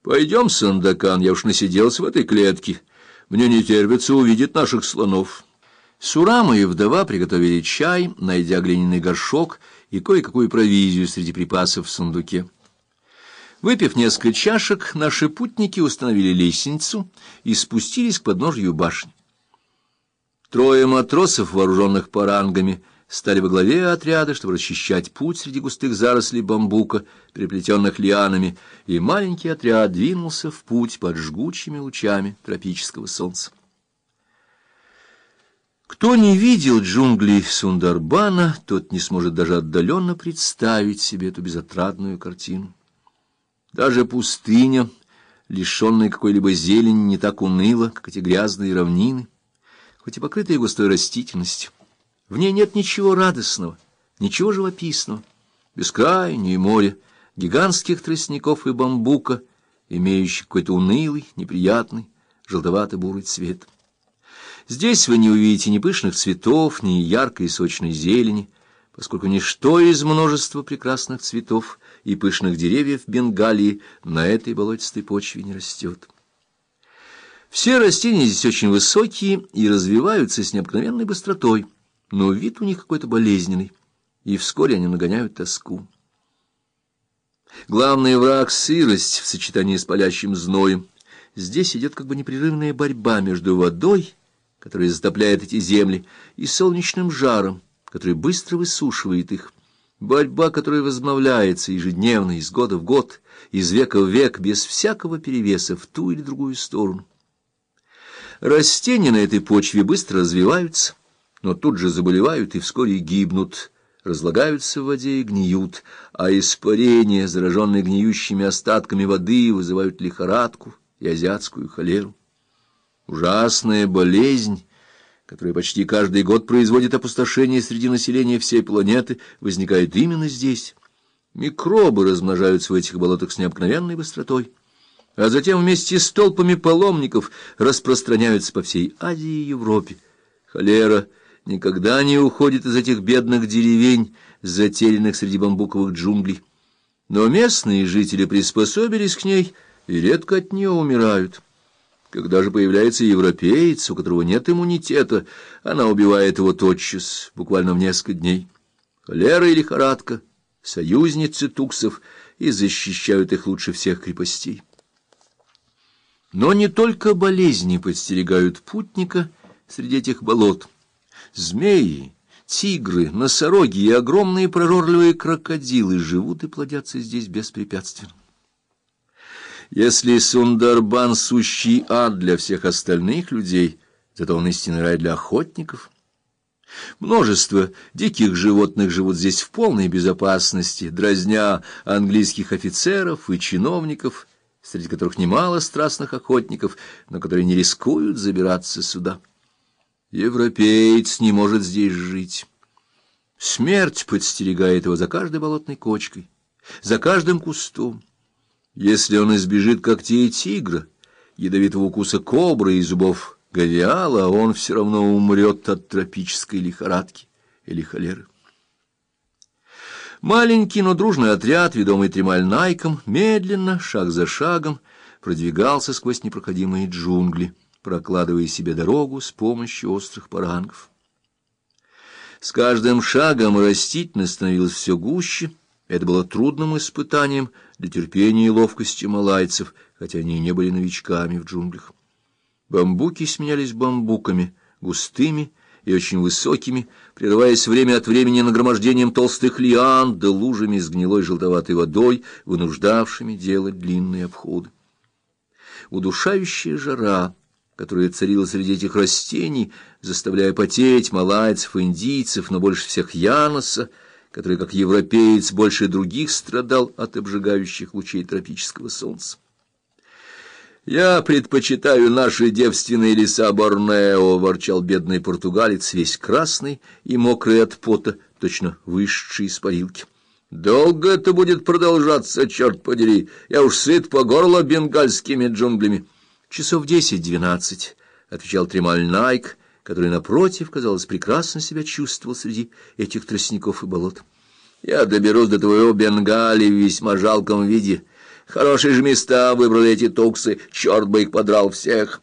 — Пойдем, Сандакан, я уж насиделся в этой клетке. Мне не терпится увидеть наших слонов. Сурама и вдова приготовили чай, найдя глиняный горшок и кое-какую провизию среди припасов в сундуке. Выпив несколько чашек, наши путники установили лестницу и спустились к подножью башни. Трое матросов, вооруженных парангами, стали во главе отряда, чтобы расчищать путь среди густых зарослей бамбука, переплетенных лианами, и маленький отряд двинулся в путь под жгучими лучами тропического солнца. Кто не видел джунглей Сундарбана, тот не сможет даже отдаленно представить себе эту безотрадную картину. Даже пустыня, лишенная какой-либо зелени, не так уныла, как эти грязные равнины, хоть и покрытые густой растительностью. В ней нет ничего радостного, ничего живописного. Бескрайнее море, гигантских тростников и бамбука, имеющих какой-то унылый, неприятный, желтовато-бурый цвет. Здесь вы не увидите ни пышных цветов, ни яркой и сочной зелени, поскольку ничто из множества прекрасных цветов и пышных деревьев Бенгалии на этой болотистой почве не растет. Все растения здесь очень высокие и развиваются с необыкновенной быстротой но вид у них какой-то болезненный, и вскоре они нагоняют тоску. Главный враг — сырость в сочетании с палящим зноем. Здесь идет как бы непрерывная борьба между водой, которая затопляет эти земли, и солнечным жаром, который быстро высушивает их. Борьба, которая возобновляется ежедневно, из года в год, из века в век, без всякого перевеса в ту или другую сторону. Растения на этой почве быстро развиваются, но тут же заболевают и вскоре гибнут, разлагаются в воде и гниют, а испарения, зараженные гниющими остатками воды, вызывают лихорадку и азиатскую холеру. Ужасная болезнь, которая почти каждый год производит опустошение среди населения всей планеты, возникает именно здесь. Микробы размножаются в этих болотах с необыкновенной быстротой, а затем вместе с толпами паломников распространяются по всей Азии и Европе. Холера — никогда не уходит из этих бедных деревень, затерянных среди бамбуковых джунглей. Но местные жители приспособились к ней и редко от нее умирают. Когда же появляется европеец, у которого нет иммунитета, она убивает его тотчас, буквально в несколько дней. Холера и лихорадка — союзницы туксов, и защищают их лучше всех крепостей. Но не только болезни подстерегают путника среди этих болот — Змеи, тигры, носороги и огромные пророрливые крокодилы живут и плодятся здесь беспрепятственно. Если Сундарбан — сущий ад для всех остальных людей, то он истинный рай для охотников. Множество диких животных живут здесь в полной безопасности, дразня английских офицеров и чиновников, среди которых немало страстных охотников, но которые не рискуют забираться сюда. Европеец не может здесь жить. Смерть подстерегает его за каждой болотной кочкой, за каждым кустом. Если он избежит когтей тигра, ядовитого укуса кобры и зубов говиала, он все равно умрет от тропической лихорадки или холеры. Маленький, но дружный отряд, ведомый Тремаль-Найком, медленно, шаг за шагом, продвигался сквозь непроходимые джунгли прокладывая себе дорогу с помощью острых парангов. С каждым шагом растительность становилась все гуще, это было трудным испытанием для терпения и ловкости малайцев, хотя они и не были новичками в джунглях. Бамбуки сменялись бамбуками, густыми и очень высокими, прерываясь время от времени нагромождением толстых лиан да лужами с гнилой желтоватой водой, вынуждавшими делать длинные обходы. Удушающая жара — которая царила среди этих растений, заставляя потеть малайцев, индийцев, но больше всех Яноса, который, как европеец, больше других страдал от обжигающих лучей тропического солнца. «Я предпочитаю наши девственные леса Борнео», — ворчал бедный португалец, весь красный и мокрый от пота, точно высший из парилки. «Долго это будет продолжаться, черт подери! Я уж сыт по горло бенгальскими джунглями». Часов десять-двенадцать, — отвечал Тремаль Найк, который, напротив, казалось, прекрасно себя чувствовал среди этих тростников и болот. — Я доберусь до твоего Бенгалии в весьма жалком виде, Хорошие же места выбрали эти туксы, черт бы их подрал всех.